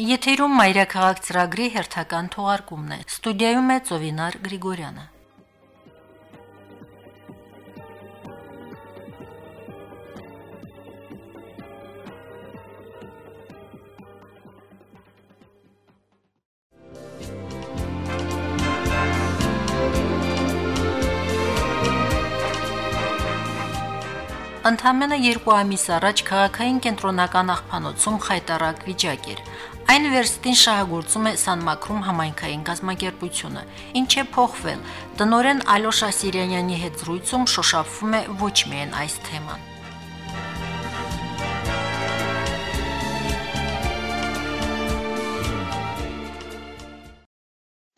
Եթերում Մայրաքաղաք ծրագրի հերթական թողարկումն է։ Ստուդիայում է Ծովինար Գրիգորյանը։ Ընդամենը 2 ամիս առաջ քաղաքային կենտրոնական աղբանոցում խայտարակ վիճակ էր։ Այն վերստին շահագործում է Սանմակրում համայնքային գազམ་ակերպությունը։ Ինչ է փոխվել։ Տնորեն Ալոշա Սիրյանյանի հետ զրույցում շոշափվում է ոչ միայն այս թեման։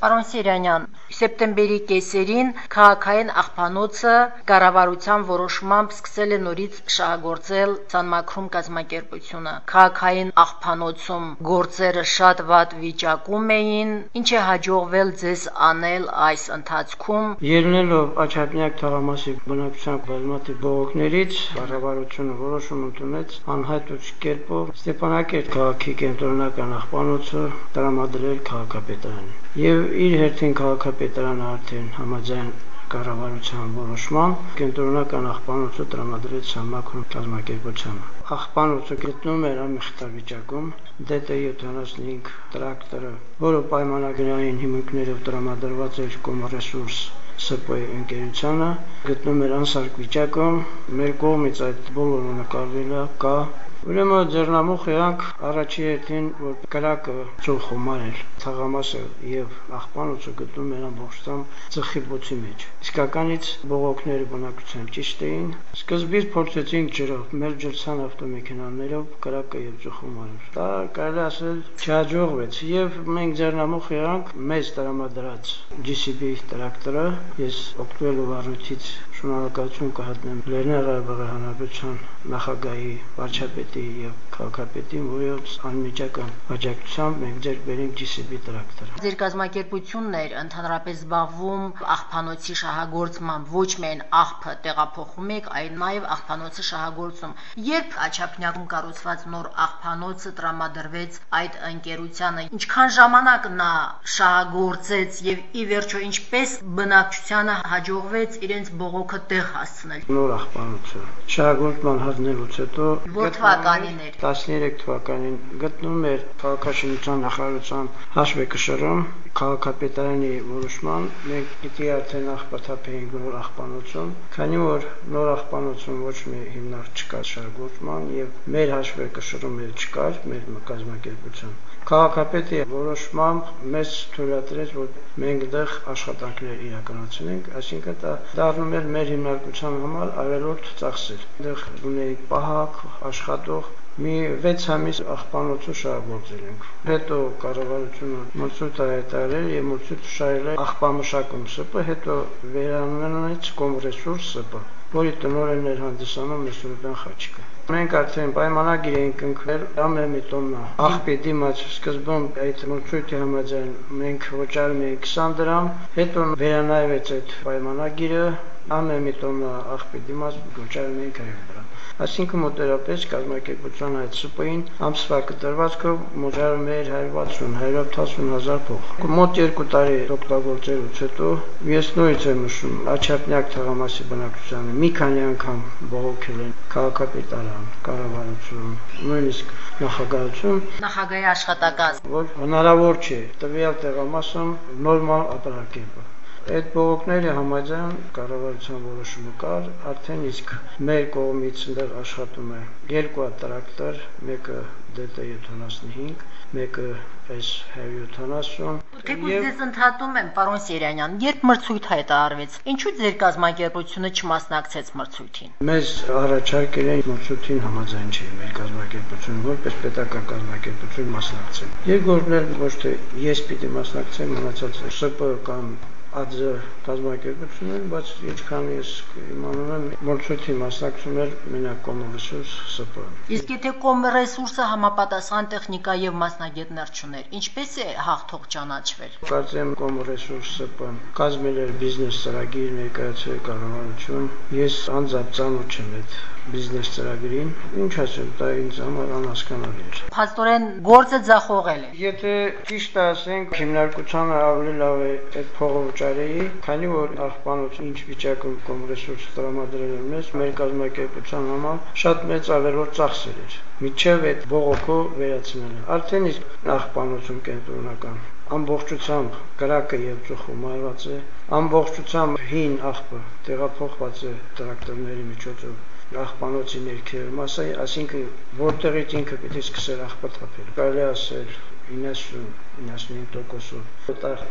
Պարոն Սիրյանյան, սեպտեմբերի կեսերին քաղաքային աղբանոցը կառավարության որոշմամբ սկսել է նորից շահագործել Սանմակրում կազմակերպությունը։ Քաղաքային աղբանոցում գործերը շատ վատ վիճակում էին, ինչ է հաջողվել ձեզ անել այս ընթացքում։ Ելնելով Աչափնյակ թաղամասի բնակչության բազմաթիվ բողոքներից, կառավարությունը որոշում ընդունեց անհայտ կերպով Ստեփանակերտ քաղաքի կենտրոնական աղբանոցը տրամադրել քաղաքապետարանին եւ իր հերթին քաղաքապետարանը արդեն համաձայն կառավարության որոշման կենտրոնական աղբանոցը տրամադրեց Սամաքրում կազմակերպությանը։ Աղբանոցը գտնվում էր ամիխտավիճակում, DT75 տրակտորը, որը պայմանագրային հիմունքներով տրամադրված էր Կոմռեսուրս ՍՊ ընկերությանը գտնում էր անսարք վիճակում, մեր կողմից այդ բոլորը նկարվել է, կա Ուրեմն ձեռնամուխ երանք առաջի հերթին որ կրակը ծուխ խոմար էր թաղամասը եւ աղբանոցը գտնում էր ամբողջությամբ ծխի բոցի մեջ իսկականից բողոքները բնակության ճիշտ էին սկզբից փորձեցինք ջրով մեր ջրցան ավտոմեքենաներով կրակը եւ ծխումարը դա կարելի ասել չհաջողվեց եւ մենք ձեռնամուխ երանք մեծ տրամադրած GCB տրակտորը ես օգտվելով առիթից շնորհակալություն կհատնեմ Լեռնային Ղարաբաղի Հանրապետության նախագահի, վարչապետի եւ քաղաքապետի, որոնց անմիջական աջակցությամբ մենք ձեր բերենք GCB տրակտորը։ Ձեր կազմակերպությունն էր ընդհանրապես զբաղվում աղբանոցի շահագործմամբ, ոչ միայն աղբը տեղափոխում եք, այլ նաեւ աղբանոցի շահագործում։ Երբ Աչափնյակում կառուցված նոր աղբանոցը տրամադրվեց այդ ընկերությանը, ինչքան ժամանակ նա շահագործեց եւ ի վերջո ինչպես բնակչությանը հաջողվեց իրենց բողոքը տեղ հասցնել։ Նոր աղբանոցը շահագործման հանձնելուց հետո Որ թվականին էր։ 13 թվականին գտնում էր քաղաքաշինության նախարարության հաշվեկշռում քաղաքապետարանի որոշման մենք պիտի արդեն աղբաթափեինք նոր աղբանոցում, քանի որ նոր աղբանոցում ոչ մի հիմնարկ չկա շարժման եւ մեր հաշվեկշռում էլ չկար մեր կազմակերպության քաղաքապետի որոշմամբ մեզ թույլատրեց, որ մենք դեղ աշխատանքներ իրականացնենք, այսինքն դա դառնում էր մեր հիմնարկության համար ավելորդ ծախսեր։ Դեղ ունեինք պահակ, աշխատող մի 6 ամիս աղբանոցը շահագործել ենք։ Հետո կառավարությունը մրցույթ հայտարարել եւ մրցույթ շահել աղբամշակում ՍՊ, հետո վերանունեց կոմրեսուրս ՍՊ, որի տնօրենն էր հանդիսանում Մեսրոպյան Խաչիկը։ Մենք արդեն պայմանագիր էինք ընկնել ամեն մի տոննա աղբի դիմաց սկզբում այդ մրցույթի համաձայն մենք վճարում էինք 20 դրամ, հետո վերանայվեց այդ պայմանագիրը ամեն մի տոննա աղբի դիմաց վճարում էինք 100 դրամ այսինքն մոտերապես կազմակերպության այդ ՍՊ-ին ամսվա կտրվածքով մոժարում էր 160-180 հազար փող։ Մոտ 2 տարի օգտագործելուց հետո ես նույնց եմ նշում Աչափնյակ թաղամասի բնակչությանը մի քանի անգամ բողոքել են քաղաքապետարան, կառավարություն, նույնիսկ նախագահություն նախագահի աշխատակաց որ հնարավոր չէ տվյալ տեղամասում նորմալ ապրանքեր Այդ բողոքների համաձայն կառավարության որոշումը կար, արդեն իսկ մեր կողմից այնտեղ աշխատում է երկու տրակտոր, մեկը DT75, մեկը S170 Թեկուզ ես ընդհատում եմ, պարոն Սերյանյան, երբ մրցույթ հայտարարվեց, ինչու ձեր կազմակերպությունը չմասնակցեց մրցույթին։ Մեզ առաջարկել են մրցույթին համաձայն չէ մեր կազմակերպությունը, որպես պետական կազմակերպություն մասնակցել։ Երկրորդն էլ ոչ թե ես պիտի մասնակցեմ, մնացած ՍՊ կամ ԱԴԶ կազմակերպություններ, բայց ինչքան ես իմանում եմ, մրցույթի մասնակցում էր մենակ կոմրեսուրս ՍՊ։ Իսկ եթե կոմրեսուրսը համապատասխան տեխնիկա եւ մասնագետներ չուներ, ինչպես է հաղթող ճանաչվել։ Կարծեմ կոմրեսուրս ՍՊ-ն կազմել էր բիզնես ծրագիր ներկայացրել կառավարություն։ Ես անձամբ ծանոթ չեմ այդ բիզնես ծրագրին։ Ինչ ասեմ, դա ինձ համար անհասկանալի էր։ Փաստորեն գործը ձախողել է։ Եթե ճիշտ ասենք, հիմնարկությանը ավելի լավ է այդ փողը վճարեի, քանի որ աղբանոց ինչ վիճակում կոմ ռեսուրս տրամադրել են մեզ, մեր կազմակերպության համար շատ մեծ ավելորդ ծախսեր էր։ Միջև այդ բողոքով վերացնելը։ Արդեն իսկ աղբանոցում կենտրոնական ամբողջությամբ կրակը եւ ծուխը մարված է, ամբողջությամբ հին աղբը տեղափոխված է տրակտորների միջոցով աղբանոցի ներքևը մասը, ասինքն որտեղից ինքը պիտի սկսեր աղբը թափել։ Կարելի ասել 90-95%-ով տախ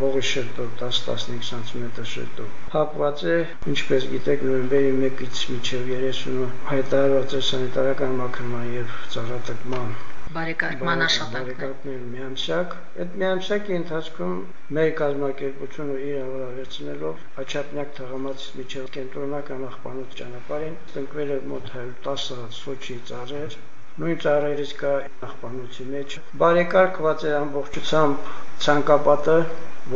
հողի շերտով 10-15 սանտիմետր շերտով հապված է, ինչպես գիտեք, նոյեմբերի 1-ից մինչև 30-ը հայտարարված է սանիտարական մաքրման եւ ծառատկման բարեկարգման աշխատանքներ։ Բարեկարգներ միամսյակ, այդ միամսյակի ընթացքում մեր կազմակերպությունը իր ավարտեցնելով Աչափնյակ թղամասից միջև կենտրոնական աղբանոց ճանապարհին տնկվել է մոտ 110 հատ Սոչի ծառեր, նույն ծառերից կա աղբանոցի մեջ։ Բարեկարգված է ամբողջությամբ ցանկապատը,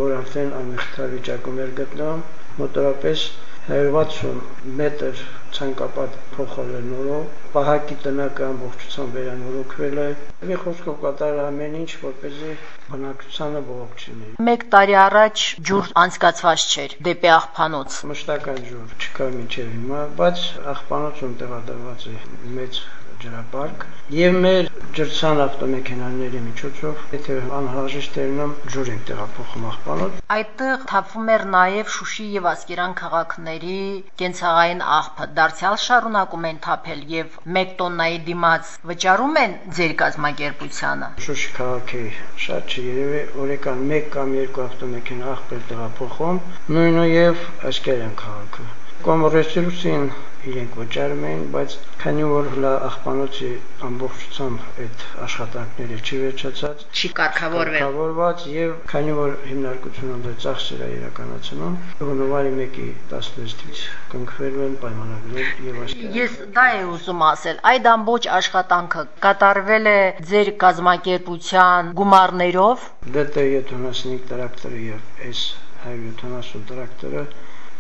որ արդեն անմեղթար վիճակում էր գտնվում, մոտորապես 160 մետր ցանկապատ փոխել է նորով, պահակի տնակը ամբողջությամբ վերանորոգվել է։ Մի խոսքով կատարել ամեն ինչ, որպեսզի բնակչությանը բողոք չլինի։ Մեկ տարի առաջ ջուր անցկացված չէր դեպի աղբանոց։ Մշտական ջուր չկա մինչև հիմա, բայց աղբանոցում տեղադրված է մեծ ջրապարկ եւ մեր ջրցան ավտոմեքենաների միջոցով եթե անհրաժեշտ է լինում ջուր ենք տեղափոխում աղբանոց այդտեղ թափվում էր նաեւ Շուշի եւ Ասկերան քաղաքների կենցաղային աղբը դարձյալ շարունակում են թափել եւ 1 տոննայի դիմաց վճարում են ձեր կազմակերպությանը Շուշի քաղաքի շատ չերևի օրեկան 1 կամ 2 ավտոմեքենա աղբ է տեղափոխում նույնը եւ Ասկերան քաղաքը Կոմորեսուրսին իրենք վճարում էին, բայց քանի որ հլա աղբանոցի ամբողջությամբ այդ աշխատանքները չի վերջացած, չի կարգավորվել։ Կարգավորված եւ քանի որ հիմնարկությունը դե ծախսեր է իրականացնում, հունվարի 1-ի 16-ից կնքվել են պայմանագրեր եւ այսպես։ Ես դա եմ ուզում ասել, այդ ամբողջ աշխատանքը կատարվել է ձեր կազմակերպության գումարներով։ ԴՏ 75 տրակտորը եւ S 170 տրակտորը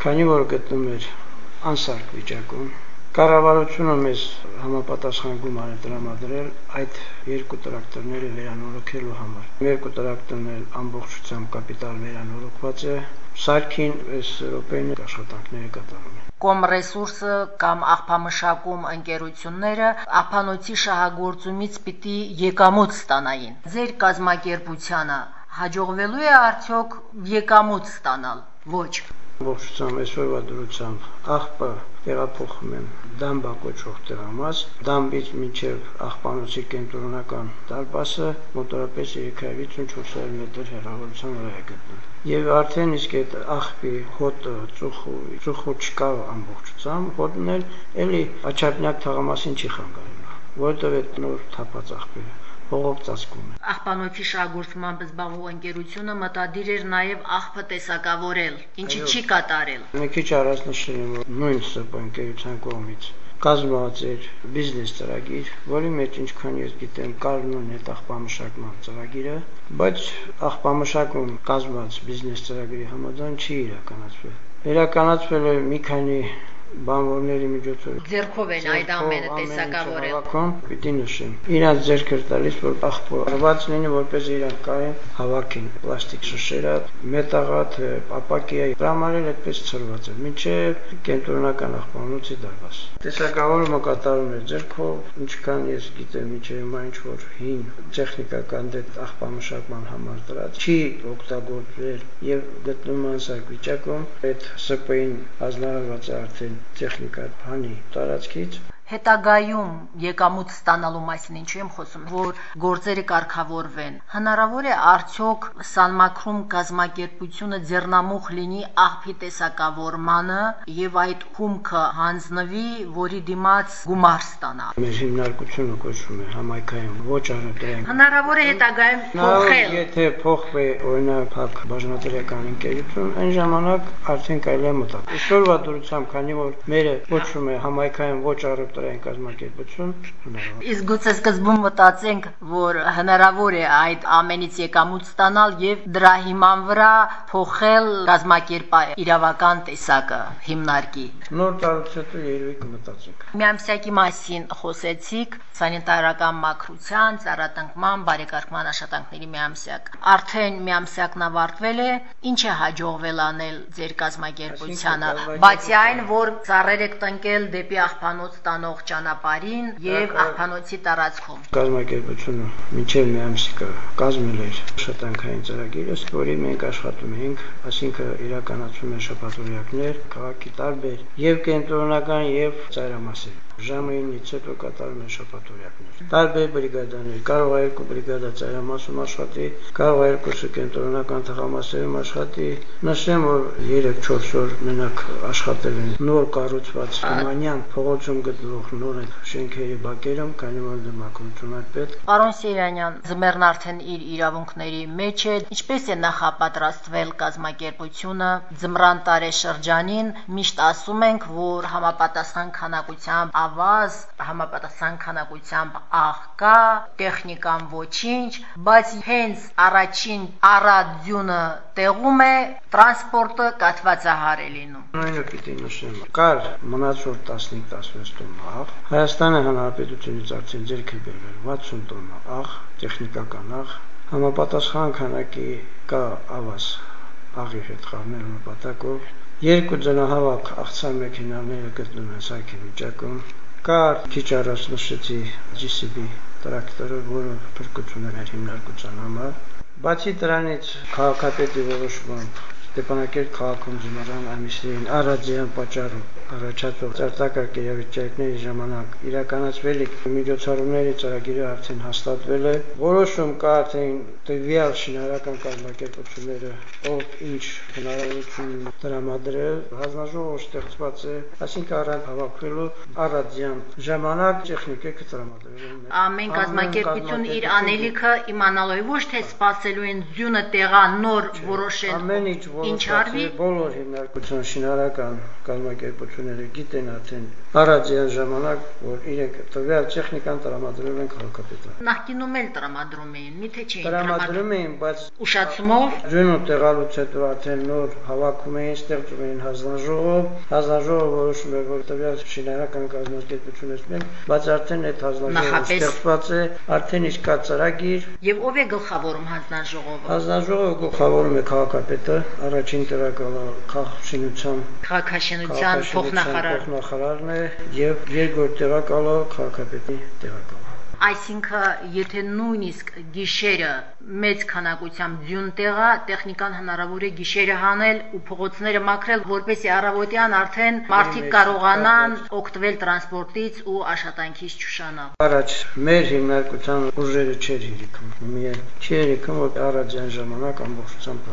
քանի որ գտնում էր անսարք վիճակում Կառավարությունը մեզ համապատասխան գումար է տրամադրել այդ երկու տրակտորները վերանորոգելու համար։ Երկու տրակտորն էլ ամբողջությամբ կապիտալ վերանորոգված է, սարքին այս րոպեին աշխատանքները կատարում են։ Կոմ ռեսուրսը կամ աղբամշակում ընկերությունները աղբանոցի շահագործումից պիտի եկամուտ ստանային։ Ձեր կազմակերպությանը հաջողվելու է արդյոք եկամուտ ստանալ։ Ոչ ողջությամբ այսօրվա դրությամբ աղբը տեղափոխում եմ դամբա կոչվող տեղամաս, դամբից մինչև աղբանոցի կենտրոնական դարպասը մոտորապես 350-400 մետր հեռավորության վրա է գտնվում։ Եվ արդեն իսկ այդ աղբի հոտը, ծուխու, ծուխու չկա ամբողջությամբ, հոտն էլ էլի աչափնյակ թաղամասին չի խանգարում, որովհետև այդ նոր թափած աղբերը հողով ծածկում է։ Աղբանոցի շահգործմամբ զբաղվող ընկերությունը մտադիր էր նաև աղբը տեսակավորել, ինչի չի կատարել։ Մի քիչ առաջ նշել եմ, նույն ՍՊ ընկերության կողմից կազմված էր բիզնես ծրագիր, որի մեջ ինչքան ես գիտեմ կառնում է աղբամշակման ծրագիրը, բայց աղբամշակում կազմված բիզնես ծրագրի համաձայն չի իրականացվել։ Իրականացվել է մի քանի բանվորների միջոցով ձերքով են այդ ամենը տեսակավորել։ պիտի նշեմ։ Իրանց ձերք էր տալիս, որ աղբորված լինի, որպես իրանք կարեն հավաքին պլաստիկ շշերը, մետաղատ, ապակիա, տրամարել այդպես ծրված էր։ Մինչև կենտրոնական աղբանոցի դարբաս։ Տեսակավորումը կատարում էր ձերքով, ինչքան ես գիտեմ, մինչև հիմա ինչ որ հին տեխնիկական դեպ աղբամշակման համար դրած չի օգտագործվել եւ գտնվում անսարք վիճակում այդ ՍՊ-ին ազնարարված է արդեն տեխնիկա բանի տարածքից հետագայում եկամուտ ստանալու մասին ինչու եմ խոսում, որ գործերը կարգավորվեն։ Հնարավոր է արդյոք սանմակրում կազմակերպությունը ձեռնամուխ լինի աղբի տեսակավորմանը եւ այդ հումքը հանձնվի, որի դիմաց գումար ստանա։ Մեր հիմնարկությունը կոչվում է համայնքային ոչ առևտրային։ Հնարավոր է հետագայում փոխել։ Եթե փոխվի օրինակ հակ բաժնետերական ընկերություն, այն ժամանակ արդեն կարելի է մտածել։ Այսօրվա դրությամբ, քանի որ մերը կոչվում է համայնքային ոչ առևտրային տրային կազմակերպություն հնարավոր։ Իսկ գուցե սկզբում մտածենք, որ հնարավոր է այդ ամենից եկամուտ ստանալ եւ դրա հիման վրա փոխել կազմակերպա իրավական տեսակը հիմնարկի։ Նոր տարուց հետո երևի կմտածենք։ Միամսյակի մասին խոսեցիք, սանիտարական մակրության, ծառատնկման, բարեկարգման աշխատանքների միամսյակ։ Արդեն միամսյակն ավարտվել է, ինչ է հաջողվել անել ձեր կազմակերպությանը, բացի այն, որ ծառեր եք տնկել դեպի աղբանոց տանող ճանապարհին եւ աղբանոցի տարածքում։ Կազմակերպությունը մինչև մի ամսիկա կազմել էր շտանքային ծրագիր, ըստ որի մենք աշխատում ենք, այսինքն իրականացում են շփաթորյակներ քաղաքի տարբեր եւ կենտրոնական եւ ծայրամասեր ժամը 9-ից հետո կատարում են շփաթորյակներ։ Տարբեր բրիգադաներ, կարող է երկու բրիգադա ծայրամասում աշխատի, կարող է երկուսը կենտրոնական թղամասերում աշխատի։ Նշեմ, որ 3-4 օր մենակ աշխատել են նոր կառուցված Մանյան փողոցում գտնվող նոր շենքերի բակերում, քանի որ դեմոկրատություն այդպես։ Պարոն Սերանյան, Զմերն արդեն իր իրավունքների մեջ է, ինչպես է նախապատրաստվել կազմակերպությունը ձմռան տարեշրջանին, միշտ ասում ենք, որ համապատասխան քանակությամբ ավազ, համապատասխան քանակությամբ աղկա, տեխնիկան ոչինչ, բայց հենց առաջին առադյունը տեղում է, տրանսպորտը կաթվածահար է լինում։ Նույնը պիտի նշեմ։ Կար մնացող 15-16 տոննա աղ։ Հայաստանը հանրապետությունից արդեն ձեռք է բերվել 60 տոննա աղ, տեխնիկական աղ, համապատասխան քանակի կա ավազ աղի հետ խառնելու նպատակով երկու ձնահավաք աղցամեքենաները գտնվում են սարքի վիճակում կա քիչ առաջ նշեցի GCB տրակտորը, որը փրկություն էր հիմնարկության համար բացի դրանից քաղաքապետի որոշմամբ Ստեփանակերտ քաղաքում զմռան ամիսներին առաձյան պատճառով առաջացող ծարտակարգ երևույթների ժամանակ իրականացվել միջոցառումների ծրագիրը արդեն հաստատվել է։ Որոշում կա արդեն տվյալ շինարական կազմակերպությունները, ով ինչ հնարավորություն դրամադրել, հանձնաժողովը ստեղծված է, այսինքն առանց հավաքվելու առաձյան ժամանակ տեխնիկը դրամադրվել է։ Ամեն կազմակերպություն իր անելիքը իմանալու է, ոչ թե սпасելու են ձյունը տեղա նոր որոշել։ Ամեն ինչ ինչ արվի բոլոր հիմնարկություն շինարարական կազմակերպությունները գիտեն արդեն առաձին ժամանակ, որ իրենք տվյալ տեխնիկան տրամադրել են քաղաքապետարան։ Նախկինում էլ տրամադրում էին, միթե չէին Տրամադրում էին, բայց ուշացումով Ձյունը տեղալուց հետո արդեն նոր հավաքում էին, ստեղծում էին հանձնաժողով, հանձնաժողովը որոշում է, որ տվյալ շինարարական կազմակերպությունից մենք, բայց արդեն այդ հանձնաժողովը ստեղծված է, արդեն իսկ կա ծրագիր, եւ ով է գլխավորում հանձնաժողովը հանձնաժողովը գլխավորում է քաղաքապետը, առաջին տեղակալը քաղաքաշինության փոխնախարար. փոխնախարարն է եւ երկրորդ տեղակալը քաղաքապետի տեղակալը։ Այսինքն, եթե նույնիսկ գիշերը մեծ քանակությամբ ձյուն տեղա, տեխնիկան հնարավոր է գիշերը հանել ու փողոցները մաքրել, որպեսզի առավոտյան արդեն մարդիկ կարողանան օգտվել տրանսպորտից ու աշխատանքից չուշանալ։ Առաջ մեր հիմնարկության ուժերը չէր հիրիքում։ Միայն չէր հիրիքում, որ առաձին ժամանակ ամբողջությամբ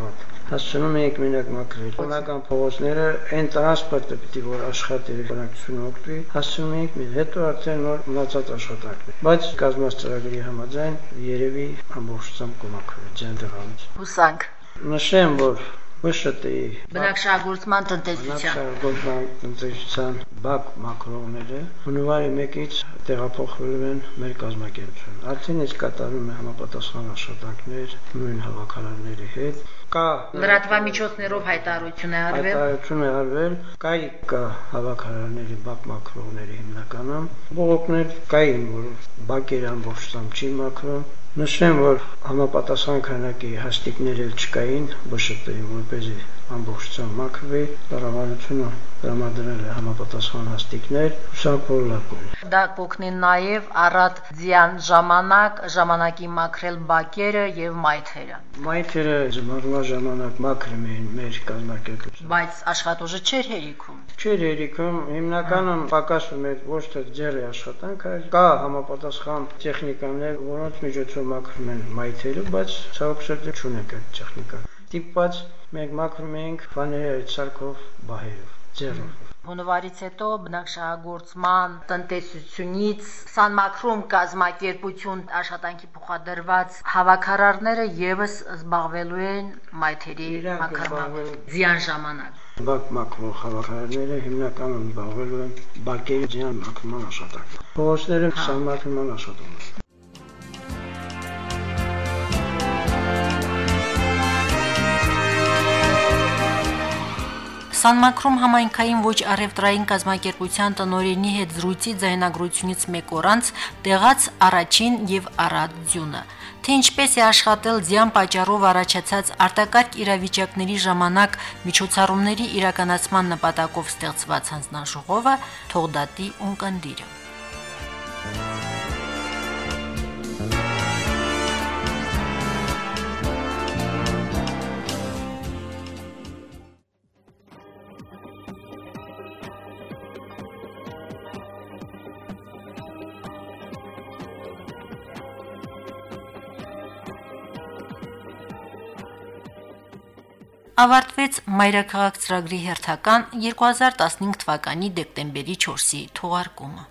Հասցնում էինք մենակ մաքրել։ Բնական փողոցները այն տրանսպորտը պիտի որ աշխատի բնակչությունը օգտվի, հասցնում էինք մի հետո արդեն նոր մնացած աշխատանքներ։ Բայց կազմած ծրագրի համաձայն երևի ամբողջությամբ կմաքրվի ջանդրանից։ Հուսանք Նշեմ, որ ԲՇՏ-ի բնակչագործման տնտեսության Բնակչագործման տնտեսության բակ մակրոները հունվարի 1-ից տեղափոխվել են մեր կազմակերպություն։ Արդեն իսկ կատարում է համապատասխան աշխատանքներ նույն հավաքարարների հետ։ Կա լրատվամիջոցներով հայտարարություն է արվել Հայտարարություն է արվել, կայ կա հավաքարարների բակ մակրոների հիմնականում։ Բողոքներ կային, որ բակերը ամբողջությամբ չի մաքրում։ Նշեմ, որ համապատասխան քանակի հաստիկներ էլ չկային, բշտային, որպեսզի ամբողջությամբ մաքրվի, կառավարությունը տրամադրել է համապատասխան հաստիկներ, հուսանքոր լակում։ դա կօգնի նաև առատ ձյան ժամանակ ժամանակի մաքրել բակերը եւ մայթերը Մայթերը զմարվա ժամանակ մաքրում էին մեր կազմակերպությունը։ բայց աշխատուժը չէր հերիքում Չէր երիքում հիմնականում պակասում է ոչ թե ձեռի աշխատանքը, այլ կա համապատասխան տեխնիկաներ, որոնց միջոցով մաքրում են մայթերը, բայց ցավոք սրտի չունենք այդ տեխնիկան։ Տիպված մենք մաքրում ենք ֆաների սարքով, բահերով, ձեռով։ Հունվարից հետո բնակչահագործման տնտեսությունից սանմակրում կազմակերպություն աշխատանքի փոխադրված հավաքարարները եւս զբաղվելու են մայթերի զբաղվելու- ձյան ժամանակ Բակ մակրո խաղաղարները հիմնականում զբաղվելու են բակերի ձյան մաքրման աշխատանքով։ Փողոցները սանմաքրման աշխատանքով։ Սանմակրում համայնքային ոչ առևտրային կազմակերպության տնօրենի հետ զրույցի ձայնագրությունից մեկ օր անց տեղաց առաջին եւ առատ ձյունը թե ինչպես է աշխատել ձյան պատճառով առաջացած արտակարգ իրավիճակների ժամանակ միջոցառումների իրականացման նպատակով ստեղծված հանձնաժողովը թողդատի ունկնդիրը ավարտվեց Մայրաքաղաք ծրագրի հերթական 2015 թվականի դեկտեմբերի 4-ի թողարկումը։